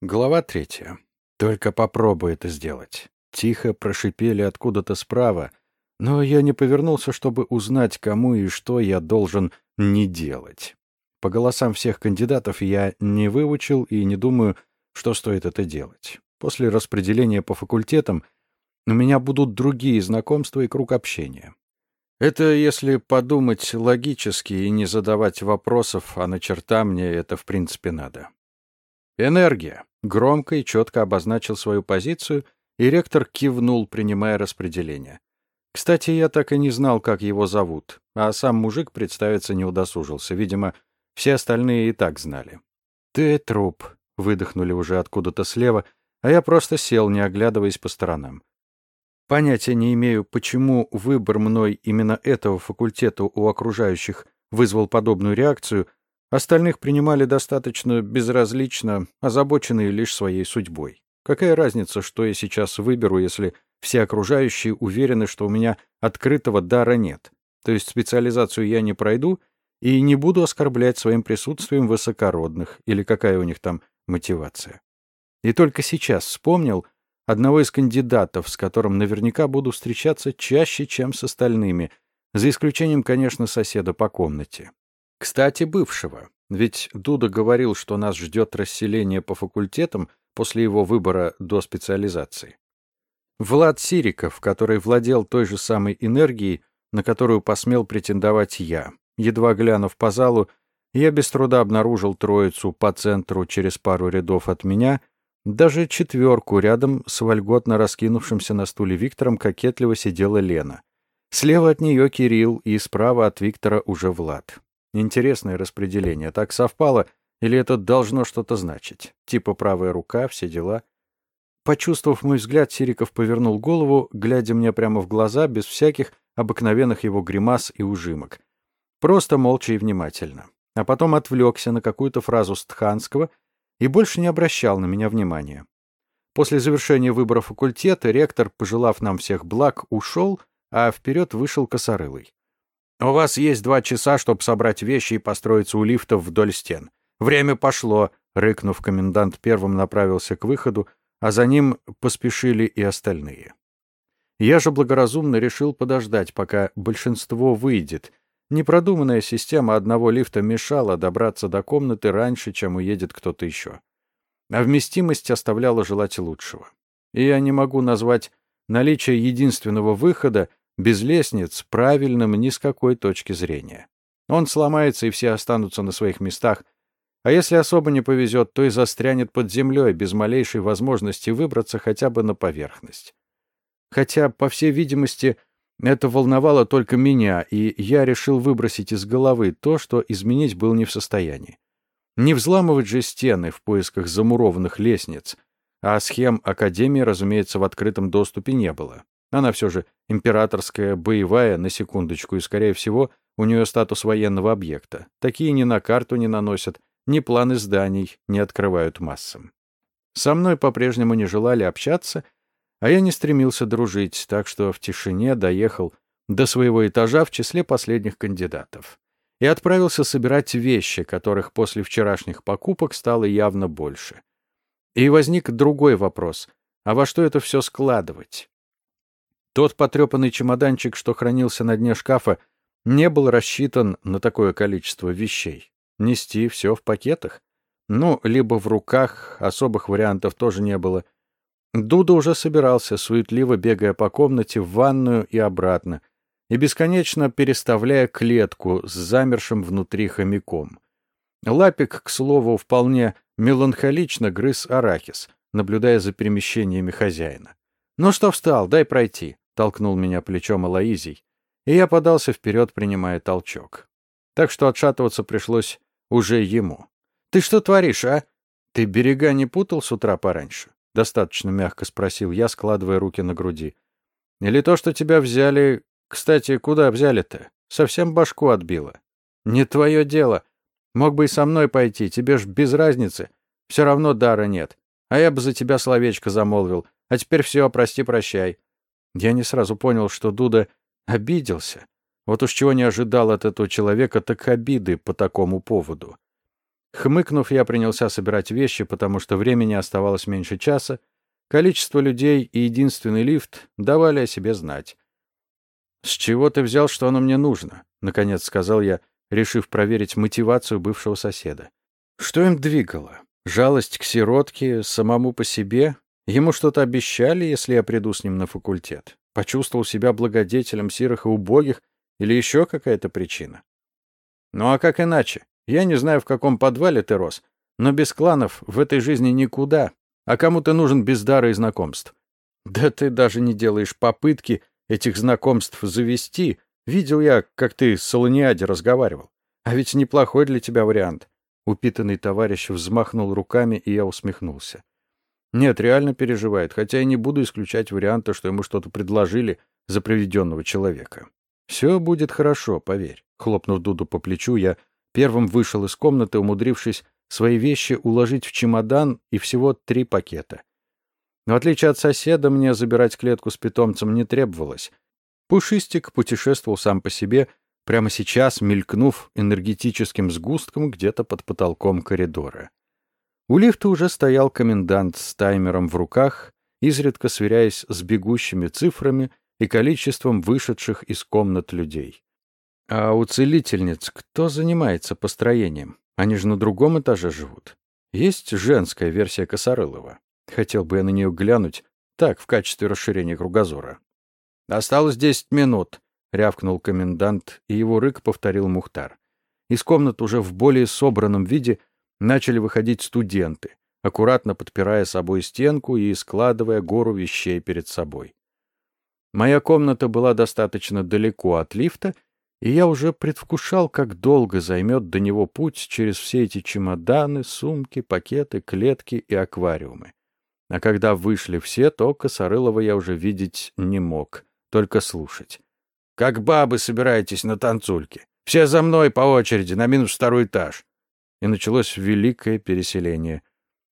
Глава третья. Только попробуй это сделать. Тихо прошипели откуда-то справа, но я не повернулся, чтобы узнать, кому и что я должен не делать. По голосам всех кандидатов я не выучил и не думаю, что стоит это делать. После распределения по факультетам у меня будут другие знакомства и круг общения. Это если подумать логически и не задавать вопросов, а на черта мне это в принципе надо. Энергия. Громко и четко обозначил свою позицию, и ректор кивнул, принимая распределение. Кстати, я так и не знал, как его зовут, а сам мужик представиться не удосужился. Видимо, все остальные и так знали. «Ты труп», — выдохнули уже откуда-то слева, а я просто сел, не оглядываясь по сторонам. Понятия не имею, почему выбор мной именно этого факультета у окружающих вызвал подобную реакцию, остальных принимали достаточно безразлично, озабоченные лишь своей судьбой. Какая разница, что я сейчас выберу, если все окружающие уверены, что у меня открытого дара нет? То есть специализацию я не пройду и не буду оскорблять своим присутствием высокородных, или какая у них там мотивация. И только сейчас вспомнил, одного из кандидатов, с которым наверняка буду встречаться чаще, чем с остальными, за исключением, конечно, соседа по комнате. Кстати, бывшего. Ведь Дуда говорил, что нас ждет расселение по факультетам после его выбора до специализации. Влад Сириков, который владел той же самой энергией, на которую посмел претендовать я. Едва глянув по залу, я без труда обнаружил троицу по центру через пару рядов от меня — даже четверку рядом с вольготно раскинувшимся на стуле Виктором кокетливо сидела Лена. Слева от нее Кирилл и справа от Виктора уже Влад. Интересное распределение. Так совпало, или это должно что-то значить? Типа правая рука, все дела. Почувствовав мой взгляд, Сириков повернул голову, глядя мне прямо в глаза, без всяких обыкновенных его гримас и ужимок. Просто молча и внимательно. А потом отвлекся на какую-то фразу Стханского — и больше не обращал на меня внимания. После завершения выбора факультета ректор, пожелав нам всех благ, ушел, а вперед вышел косорылый. «У вас есть два часа, чтобы собрать вещи и построиться у лифтов вдоль стен. Время пошло», — рыкнув, комендант первым направился к выходу, а за ним поспешили и остальные. Я же благоразумно решил подождать, пока большинство выйдет, Непродуманная система одного лифта мешала добраться до комнаты раньше, чем уедет кто-то еще. А вместимость оставляла желать лучшего. И я не могу назвать наличие единственного выхода без лестниц правильным ни с какой точки зрения. Он сломается, и все останутся на своих местах, а если особо не повезет, то и застрянет под землей без малейшей возможности выбраться хотя бы на поверхность. Хотя, по всей видимости, это волновало только меня, и я решил выбросить из головы то, что изменить был не в состоянии. Не взламывать же стены в поисках замурованных лестниц, а схем Академии, разумеется, в открытом доступе не было. Она все же императорская, боевая, на секундочку, и, скорее всего, у нее статус военного объекта. Такие ни на карту не наносят, ни планы зданий не открывают массам. Со мной по-прежнему не желали общаться — а я не стремился дружить, так что в тишине доехал до своего этажа в числе последних кандидатов. И отправился собирать вещи, которых после вчерашних покупок стало явно больше. И возник другой вопрос. А во что это все складывать? Тот потрепанный чемоданчик, что хранился на дне шкафа, не был рассчитан на такое количество вещей. Нести все в пакетах? Ну, либо в руках, особых вариантов тоже не было — Дуда уже собирался, суетливо бегая по комнате в ванную и обратно, и бесконечно переставляя клетку с замершим внутри хомяком. Лапик, к слову, вполне меланхолично грыз арахис, наблюдая за перемещениями хозяина. «Ну что встал, дай пройти», — толкнул меня плечом Алаизий, и я подался вперед, принимая толчок. Так что отшатываться пришлось уже ему. «Ты что творишь, а? Ты берега не путал с утра пораньше?» Достаточно мягко спросил я, складывая руки на груди. Или то, что тебя взяли... Кстати, куда взяли-то? Совсем башку отбило. Не твое дело. Мог бы и со мной пойти, тебе ж без разницы. Все равно дара нет. А я бы за тебя словечко замолвил. А теперь все, прости-прощай. Я не сразу понял, что Дуда обиделся. Вот уж чего не ожидал от этого человека, так обиды по такому поводу. Хмыкнув, я принялся собирать вещи, потому что времени оставалось меньше часа. Количество людей и единственный лифт давали о себе знать. «С чего ты взял, что оно мне нужно?» — наконец сказал я, решив проверить мотивацию бывшего соседа. Что им двигало? Жалость к сиротке, самому по себе? Ему что-то обещали, если я приду с ним на факультет? Почувствовал себя благодетелем сирых и убогих? Или еще какая-то причина? Ну а как иначе? Я не знаю, в каком подвале ты рос, но без кланов в этой жизни никуда. А кому ты нужен без дара и знакомств? Да ты даже не делаешь попытки этих знакомств завести. Видел я, как ты с Солониаде разговаривал. А ведь неплохой для тебя вариант. Упитанный товарищ взмахнул руками, и я усмехнулся. Нет, реально переживает, хотя я не буду исключать варианта, что ему что-то предложили за приведенного человека. Все будет хорошо, поверь. Хлопнув Дуду по плечу, я первым вышел из комнаты, умудрившись свои вещи уложить в чемодан и всего три пакета. В отличие от соседа, мне забирать клетку с питомцем не требовалось. Пушистик путешествовал сам по себе, прямо сейчас мелькнув энергетическим сгустком где-то под потолком коридора. У лифта уже стоял комендант с таймером в руках, изредка сверяясь с бегущими цифрами и количеством вышедших из комнат людей. А у целительниц кто занимается построением? Они же на другом этаже живут. Есть женская версия Косорылова. Хотел бы я на нее глянуть, так, в качестве расширения кругозора. Осталось десять минут. — рявкнул комендант, и его рык повторил Мухтар. Из комнат уже в более собранном виде начали выходить студенты, аккуратно подпирая собой стенку и складывая гору вещей перед собой. Моя комната была достаточно далеко от лифта, и я уже предвкушал, как долго займет до него путь через все эти чемоданы, сумки, пакеты, клетки и аквариумы. А когда вышли все, то Косорылова я уже видеть не мог, только слушать. Как бабы собираетесь на танцульке. Все за мной по очереди, на минус второй этаж. И началось великое переселение.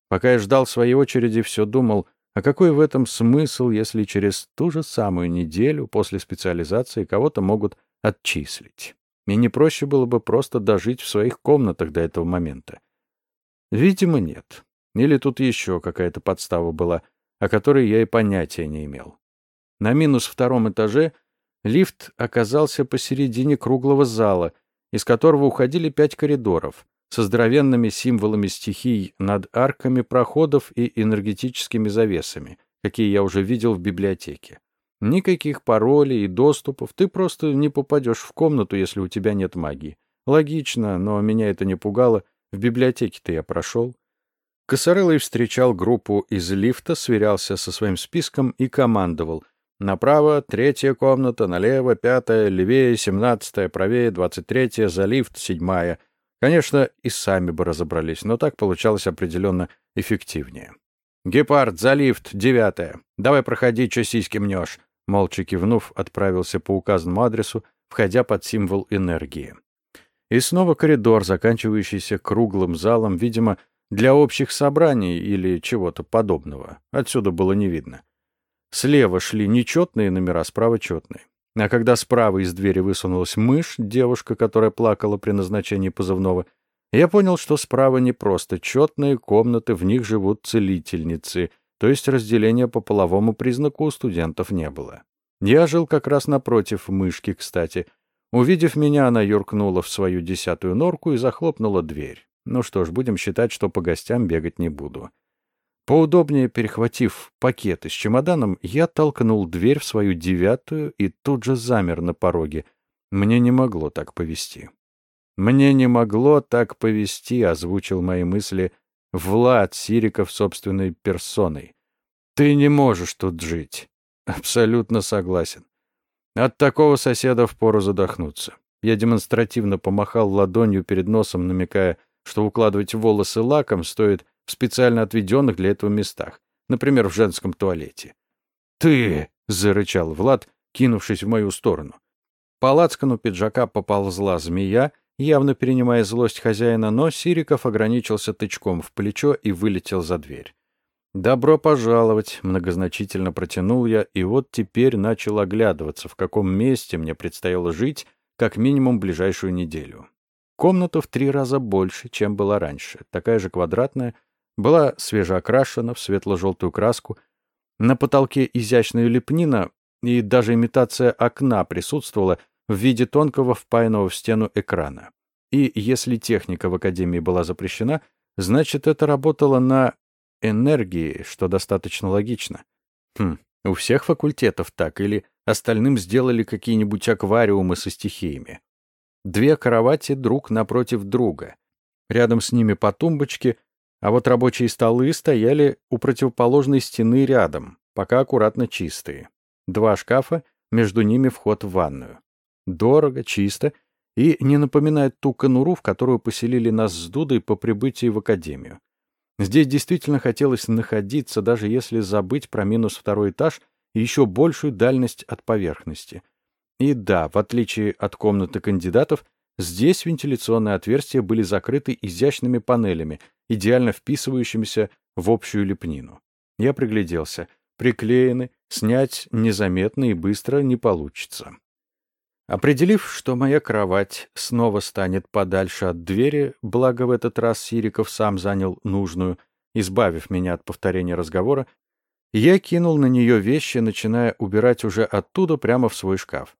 Пока я ждал своей очереди, все думал, а какой в этом смысл, если через ту же самую неделю после специализации кого-то могут отчислить? И не проще было бы просто дожить в своих комнатах до этого момента? Видимо, нет. Или тут еще какая-то подстава была, о которой я и понятия не имел. На минус втором этаже — Лифт оказался посередине круглого зала, из которого уходили пять коридоров со здоровенными символами стихий над арками проходов и энергетическими завесами, какие я уже видел в библиотеке. Никаких паролей и доступов, ты просто не попадешь в комнату, если у тебя нет магии. Логично, но меня это не пугало, в библиотеке-то я прошел. Косорылый встречал группу из лифта, сверялся со своим списком и командовал — Направо — третья комната, налево — пятая, левее — семнадцатая, правее — двадцать третья, за лифт — седьмая. Конечно, и сами бы разобрались, но так получалось определенно эффективнее. «Гепард, за лифт, девятая. Давай проходи, чё сиськи мнешь». Молча кивнув, отправился по указанному адресу, входя под символ энергии. И снова коридор, заканчивающийся круглым залом, видимо, для общих собраний или чего-то подобного. Отсюда было не видно. Слева шли нечетные номера, справа четные. А когда справа из двери высунулась мышь, девушка, которая плакала при назначении позывного, я понял, что справа не просто четные комнаты, в них живут целительницы, то есть разделения по половому признаку у студентов не было. Я жил как раз напротив мышки, кстати. Увидев меня, она юркнула в свою десятую норку и захлопнула дверь. Ну что ж, будем считать, что по гостям бегать не буду. Поудобнее перехватив пакеты с чемоданом, я толкнул дверь в свою девятую и тут же замер на пороге. Мне не могло так повести. Мне не могло так повести, озвучил мои мысли Влад Сириков собственной персоной. Ты не можешь тут жить. Абсолютно согласен. От такого соседа впору задохнуться. Я демонстративно помахал ладонью перед носом, намекая, что укладывать волосы лаком стоит в специально отведенных для этого местах, например, в женском туалете. «Ты!» — зарычал Влад, кинувшись в мою сторону. По лацкану пиджака поползла змея, явно перенимая злость хозяина, но Сириков ограничился тычком в плечо и вылетел за дверь. «Добро пожаловать!» — многозначительно протянул я, и вот теперь начал оглядываться, в каком месте мне предстояло жить как минимум ближайшую неделю. Комната в три раза больше, чем была раньше. Такая же квадратная, была свежеокрашена в светло-желтую краску. На потолке изящная лепнина и даже имитация окна присутствовала в виде тонкого впаянного в стену экрана. И если техника в Академии была запрещена, значит, это работало на энергии, что достаточно логично. Хм, у всех факультетов так, или остальным сделали какие-нибудь аквариумы со стихиями. Две кровати друг напротив друга. Рядом с ними по тумбочке, а вот рабочие столы стояли у противоположной стены рядом, пока аккуратно чистые. Два шкафа, между ними вход в ванную. Дорого, чисто и не напоминает ту конуру, в которую поселили нас с Дудой по прибытии в академию. Здесь действительно хотелось находиться, даже если забыть про минус второй этаж и еще большую дальность от поверхности. И да, в отличие от комнаты кандидатов, здесь вентиляционные отверстия были закрыты изящными панелями, идеально вписывающимися в общую лепнину. Я пригляделся. Приклеены, снять незаметно и быстро не получится. Определив, что моя кровать снова станет подальше от двери, благо в этот раз Сириков сам занял нужную, избавив меня от повторения разговора, я кинул на нее вещи, начиная убирать уже оттуда прямо в свой шкаф.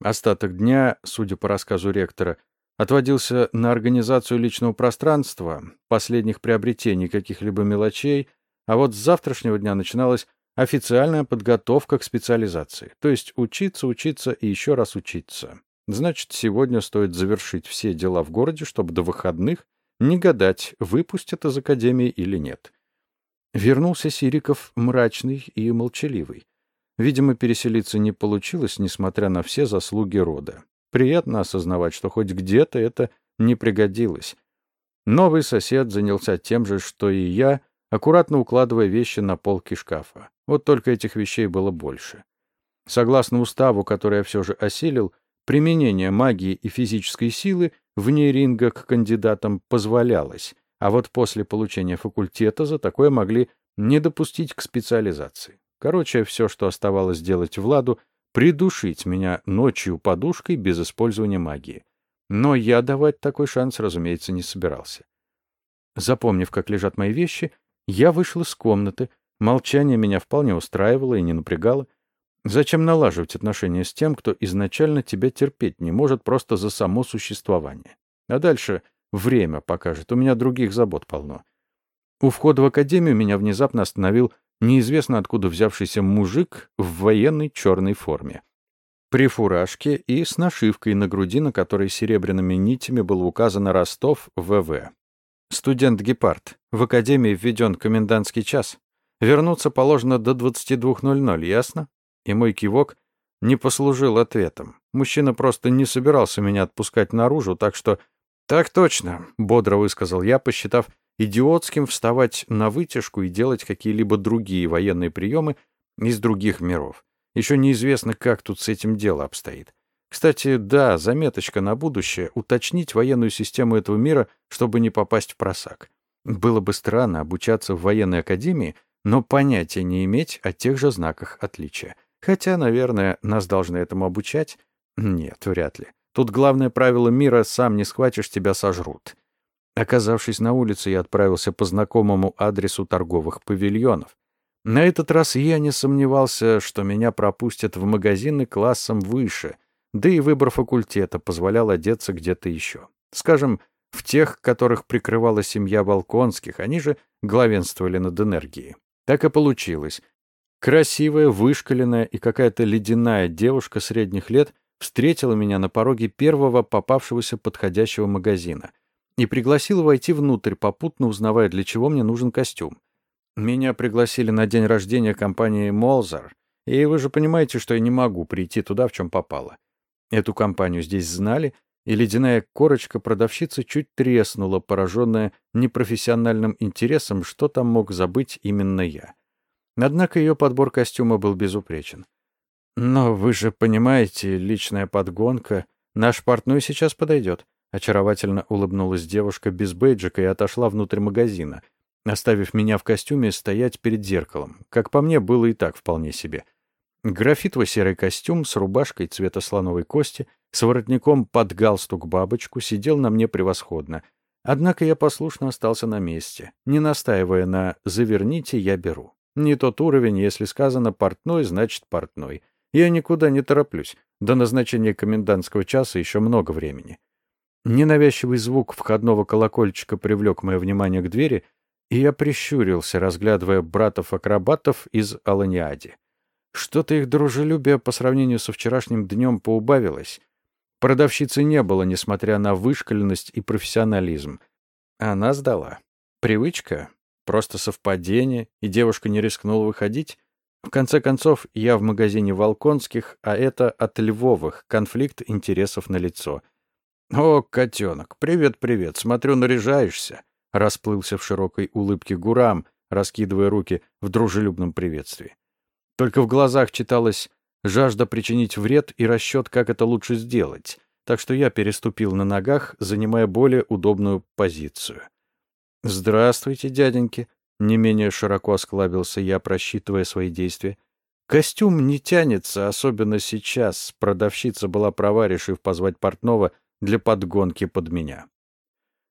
Остаток дня, судя по рассказу ректора, отводился на организацию личного пространства, последних приобретений каких-либо мелочей, а вот с завтрашнего дня начиналась Официальная подготовка к специализации. То есть учиться, учиться и еще раз учиться. Значит, сегодня стоит завершить все дела в городе, чтобы до выходных не гадать, выпустят из академии или нет. Вернулся Сириков мрачный и молчаливый. Видимо, переселиться не получилось, несмотря на все заслуги рода. Приятно осознавать, что хоть где-то это не пригодилось. Новый сосед занялся тем же, что и я, аккуратно укладывая вещи на полки шкафа. Вот только этих вещей было больше. Согласно уставу, который я все же осилил, применение магии и физической силы вне ринга к кандидатам позволялось, а вот после получения факультета за такое могли не допустить к специализации. Короче, все, что оставалось делать Владу, придушить меня ночью подушкой без использования магии. Но я давать такой шанс, разумеется, не собирался. Запомнив, как лежат мои вещи, я вышел из комнаты, молчание меня вполне устраивало и не напрягало. Зачем налаживать отношения с тем, кто изначально тебя терпеть не может просто за само существование? А дальше время покажет, у меня других забот полно. У входа в академию меня внезапно остановил неизвестно откуда взявшийся мужик в военной черной форме. При фуражке и с нашивкой на груди, на которой серебряными нитями было указано Ростов ВВ. Студент Гепард. В академии введен комендантский час. Вернуться положено до 22.00, ясно? И мой кивок не послужил ответом. Мужчина просто не собирался меня отпускать наружу, так что... «Так точно», — бодро высказал я, посчитав идиотским вставать на вытяжку и делать какие-либо другие военные приемы из других миров. Еще неизвестно, как тут с этим дело обстоит. Кстати, да, заметочка на будущее — уточнить военную систему этого мира, чтобы не попасть в просак. Было бы странно обучаться в военной академии, но понятия не иметь о тех же знаках отличия. Хотя, наверное, нас должны этому обучать. Нет, вряд ли. Тут главное правило мира «сам не схватишь, тебя сожрут». Оказавшись на улице, я отправился по знакомому адресу торговых павильонов. На этот раз я не сомневался, что меня пропустят в магазины классом выше — да и выбор факультета позволял одеться где-то еще. Скажем, в тех, которых прикрывала семья Волконских, они же главенствовали над энергией. Так и получилось. Красивая, вышкаленная и какая-то ледяная девушка средних лет встретила меня на пороге первого попавшегося подходящего магазина и пригласила войти внутрь, попутно узнавая, для чего мне нужен костюм. Меня пригласили на день рождения компании «Молзар», и вы же понимаете, что я не могу прийти туда, в чем попало. Эту компанию здесь знали, и ледяная корочка продавщицы чуть треснула, пораженная непрофессиональным интересом, что там мог забыть именно я. Однако ее подбор костюма был безупречен. «Но вы же понимаете, личная подгонка. Наш портной сейчас подойдет», — очаровательно улыбнулась девушка без бейджика и отошла внутрь магазина, оставив меня в костюме стоять перед зеркалом. Как по мне, было и так вполне себе. Графитово-серый костюм с рубашкой цвета слоновой кости, с воротником под галстук бабочку сидел на мне превосходно. Однако я послушно остался на месте, не настаивая на «заверните, я беру». Не тот уровень, если сказано «портной», значит «портной». Я никуда не тороплюсь. До назначения комендантского часа еще много времени. Ненавязчивый звук входного колокольчика привлек мое внимание к двери, и я прищурился, разглядывая братов-акробатов из Аланиади. Что-то их дружелюбие по сравнению со вчерашним днем поубавилось. Продавщицы не было, несмотря на вышкаленность и профессионализм. Она сдала. Привычка? Просто совпадение, и девушка не рискнула выходить? В конце концов, я в магазине Волконских, а это от Львовых, конфликт интересов на лицо. «О, котенок, привет-привет, смотрю, наряжаешься», — расплылся в широкой улыбке Гурам, раскидывая руки в дружелюбном приветствии. Только в глазах читалась жажда причинить вред и расчет, как это лучше сделать, так что я переступил на ногах, занимая более удобную позицию. «Здравствуйте, дяденьки!» — не менее широко осклабился я, просчитывая свои действия. «Костюм не тянется, особенно сейчас. Продавщица была права, решив позвать портного для подгонки под меня».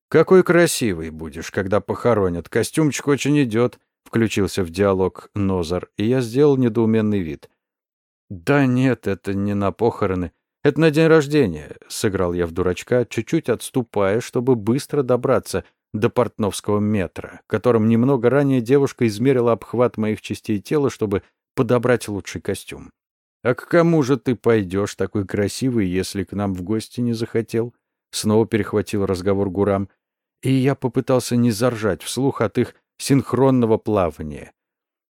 «Какой красивый будешь, когда похоронят. Костюмчик очень идет. Включился в диалог Нозар, и я сделал недоуменный вид. «Да нет, это не на похороны. Это на день рождения», — сыграл я в дурачка, чуть-чуть отступая, чтобы быстро добраться до портновского метра, которым немного ранее девушка измерила обхват моих частей тела, чтобы подобрать лучший костюм. «А к кому же ты пойдешь, такой красивый, если к нам в гости не захотел?» Снова перехватил разговор Гурам, и я попытался не заржать вслух от их синхронного плавания.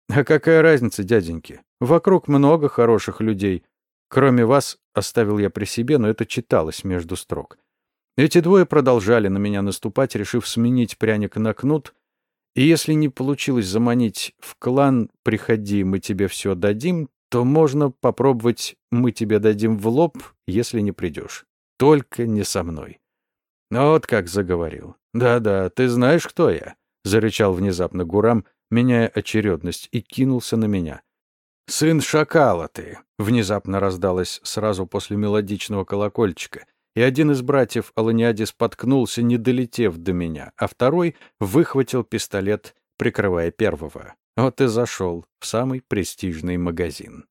А какая разница, дяденьки? Вокруг много хороших людей. Кроме вас, оставил я при себе, но это читалось между строк. Эти двое продолжали на меня наступать, решив сменить пряник на кнут, и если не получилось заманить в клан «приходи, мы тебе все дадим», то можно попробовать «мы тебе дадим в лоб, если не придешь». Только не со мной. Вот как заговорил. Да-да, ты знаешь, кто я? зарычал внезапно Гурам, меняя очередность, и кинулся на меня. «Сын шакала ты!» — внезапно раздалось сразу после мелодичного колокольчика, и один из братьев Аланиади споткнулся, не долетев до меня, а второй выхватил пистолет, прикрывая первого. Вот и зашел в самый престижный магазин.